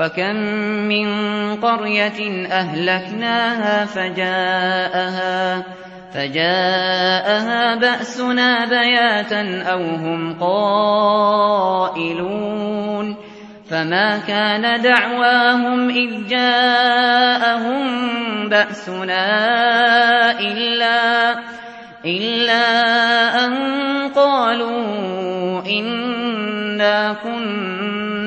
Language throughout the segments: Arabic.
وكم من قرية أهلكناها فجاءها فجاءها بأسنا بياتا أو هم قائلون فما كان دعواهم إذ جاءهم بأسنا إلا إلا أن قالوا إنا كنا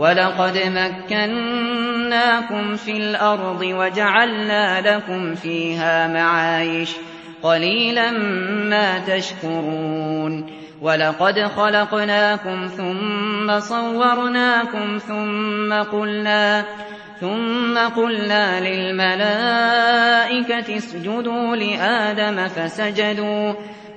ولقد مكناكم في الأرض وجعلنا لكم فيها معايش قليلا ما تشكرون ولقد خلقناكم ثم صورناكم ثم قلنا ثم قلنا للملائكة اسجدوا لآدم فسجدوا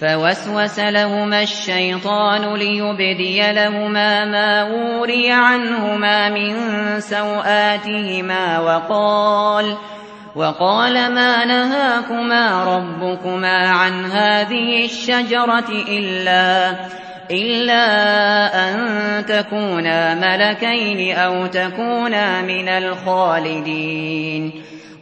فوسوس لهما الشيطان ليبدي لهما ما وري عنهما من سوآتهما وقال وقال ما نهاكما ربكما عن هذه الشجرة إلا إلا أن تكونا ملكين أو تكونا من الخالدين.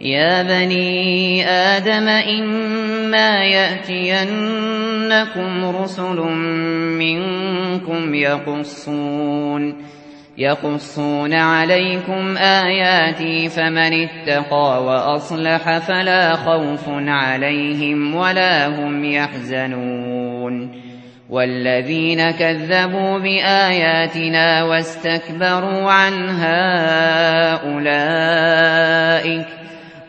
يا بني آدم إما يأتينكم رسل منكم يقصون يقصون عليكم آياتي فمن اتقى وأصلح فلا خوف عليهم ولا هم يحزنون والذين كذبوا بآياتنا واستكبروا عنها أولئك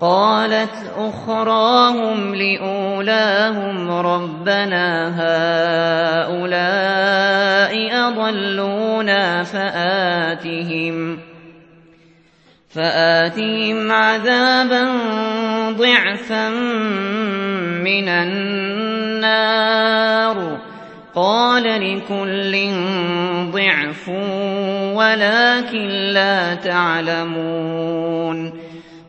قالت أخراهم لأولاهم ربنا هؤلاء أضلونا فآتهم فآتهم عذابا ضعفا من النار. قال لكل ضعف ولكن لا تعلمون.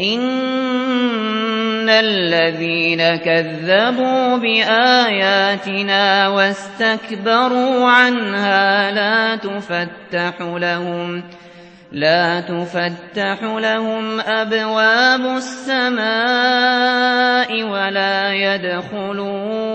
إن الذين كذبوا بآياتنا واستكبروا عنها لا تفتح لهم لا تفتح لهم أبواب السماء ولا يدخلون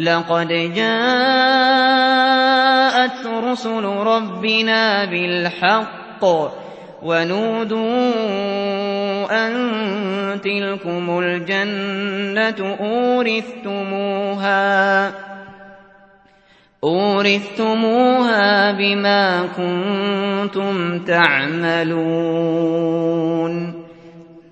لقد جاءت رسل ربنا بالحق ونودوا أن تلكم الجنة أورثتموها أورثتموها بما كنتم تعملون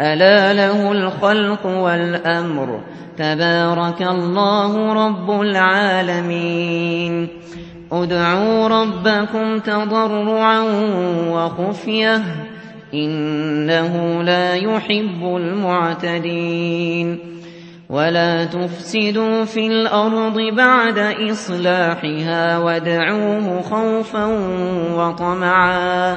ألا له الخلق والأمر. تبارك الله رب العالمين. ادعوا ربكم تضرعا وخفية. إنه لا يحب المعتدين. ولا تفسدوا في الأرض بعد إصلاحها. ودعوه خوفا وطمعا.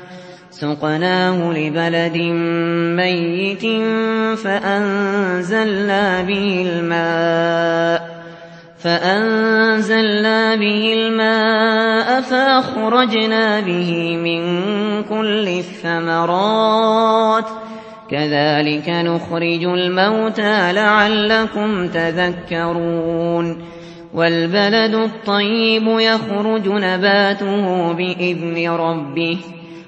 سقناه لبلد ميت فأنزلنا به الماء فأنزلنا به الماء فأخرجنا به من كل الثمرات كذلك نخرج الموتى لعلكم تذكرون والبلد الطيب يخرج نباته بإذن ربه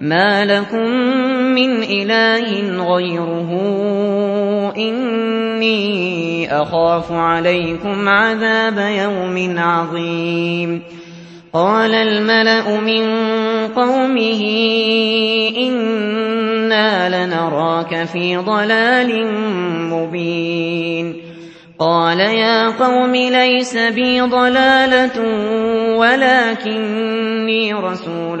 ما لكم من إله غيره إني أخاف عليكم عذاب يوم عظيم قال الملأ من قومه إنا لنراك في ضلال مبين قال يا قوم ليس بي ضلالة ولكني رسول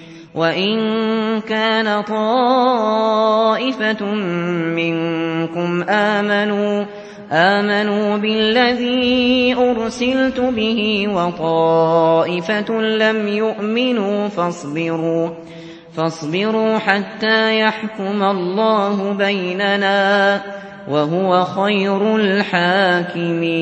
وإن كان طائفة منكم آمنوا آمنوا بالذي أرسلت به وطائفة لم يؤمنوا فاصبروا فاصبروا حتى يحكم الله بيننا وهو خير الحاكمين.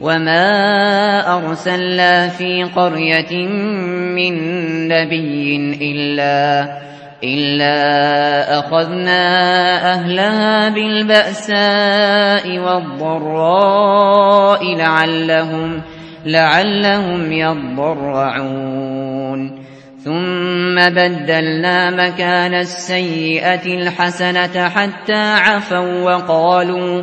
وما أرسلنا في قرية من نبي إلا إلا أخذنا أهلها بالبأساء والضراء لعلهم لعلهم يضرعون. ثم بدلنا مكان السيئة الحسنة حتى عفوا وقالوا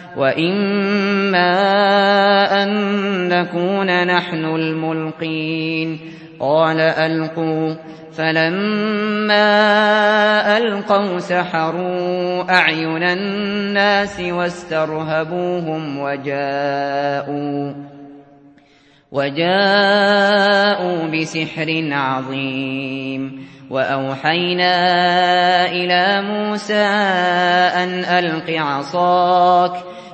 وإما أن نكون نحن الملقين قال ألقوا فلما ألقوا سحروا أعين الناس واسترهبوهم وجاءوا وجاءوا بسحر عظيم وأوحينا إلى موسى أن ألق عصاك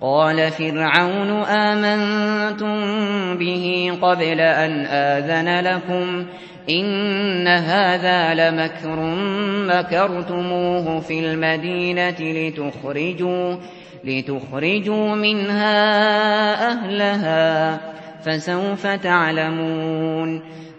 قال فرعون آمنتم به قبل أن آذن لكم إن هذا لمكر مكرتموه في المدينة لتخرجوا, لتخرجوا منها أهلها فسوف تعلمون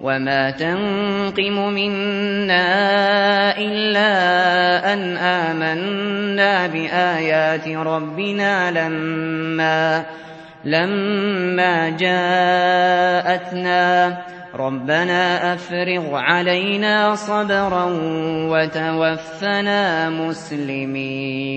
وما تنقم منا إلا أن آمنا بآيات ربنا لما لما جاءتنا ربنا أفرغ علينا صبرا وتوفنا مسلمين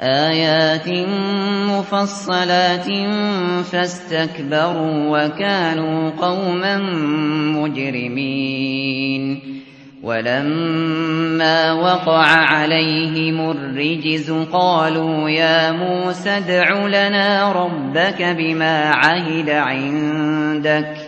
آيات مفصلات فاستكبروا وكانوا قوما مجرمين. ولما وقع عليهم الرجز قالوا يا موسى ادع لنا ربك بما عهد عندك.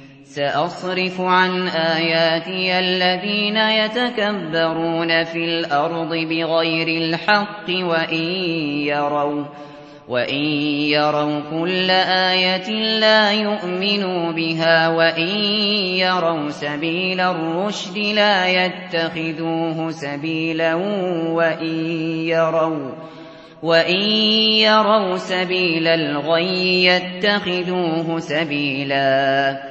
سأصرف عن آياتي الذين يتكبرون في الأرض بغير الحق وإن يروا وإن يروا كل آية لا يؤمنوا بها وإن يروا سبيل الرشد لا يتخذوه سبيلا وإن يروا وإن يروا سبيل الغي يتخذوه سبيلا.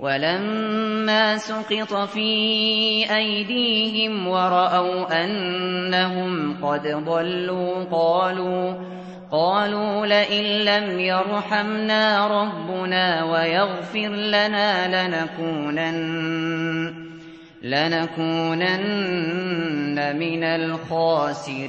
ولما سقط في أيديهم ورأوا أنهم قد ضلوا قالوا قالوا لئن لم يرحمنا ربنا ويغفر لنا لنكونن لنكونن من الخاسرين.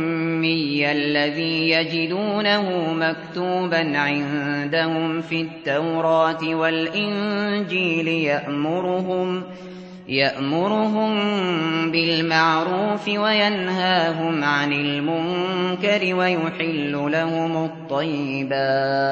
الذي يجدونه مكتوبا عندهم في التوراة والإنجيل يأمرهم يأمرهم بالمعروف وينهاهم عن المنكر ويحل لهم الطيبات.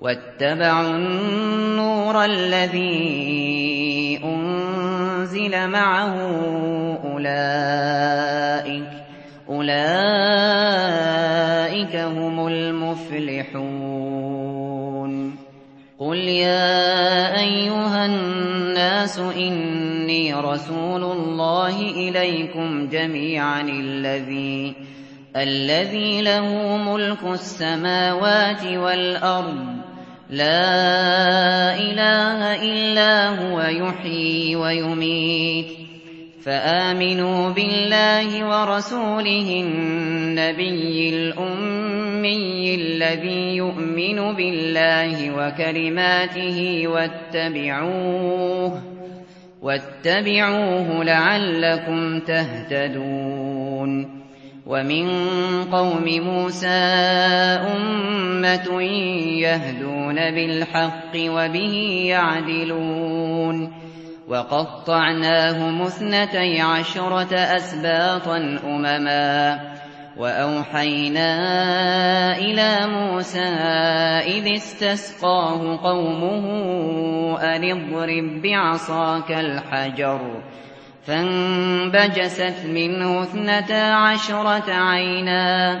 واتبعوا النور الذي أنزل معه أولئك أولئك هم المفلحون. قل يا أيها الناس إني رسول الله إليكم جميعا الذي الذي له ملك السماوات والأرض لا إله إلا هو يحيي ويميت. فآمنوا بالله ورسوله النبي الأمي الذي يؤمن بالله وكلماته واتبعوه واتبعوه لعلكم تهتدون. ومن قوم موسى أمة يهدون بالحق وبه يعدلون وقطعناهم اثنتي عشرة أسباطا أمما وأوحينا إلى موسى إذ استسقاه قومه أن اضرب بعصاك الحجر فانبجست منه اثنتا عشرة عينا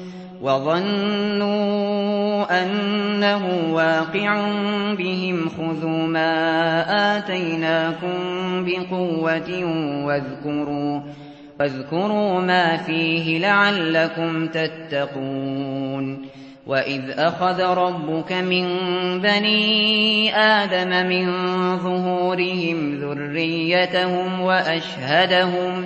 وظنوا أنه واقع بهم خذوا ما آتيناكم بقوة واذكروا ما فيه لعلكم تتقون. وإذ أخذ ربك من بني آدم من ظهورهم ذريتهم وأشهدهم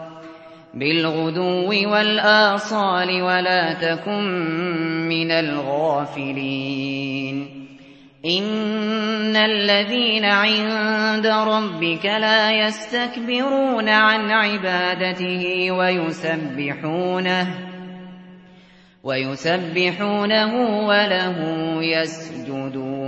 بالغدو والآصال ولا تكن من الغافلين. إن الذين عند ربك لا يستكبرون عن عبادته ويسبحونه ويسبحونه وله يسجدون.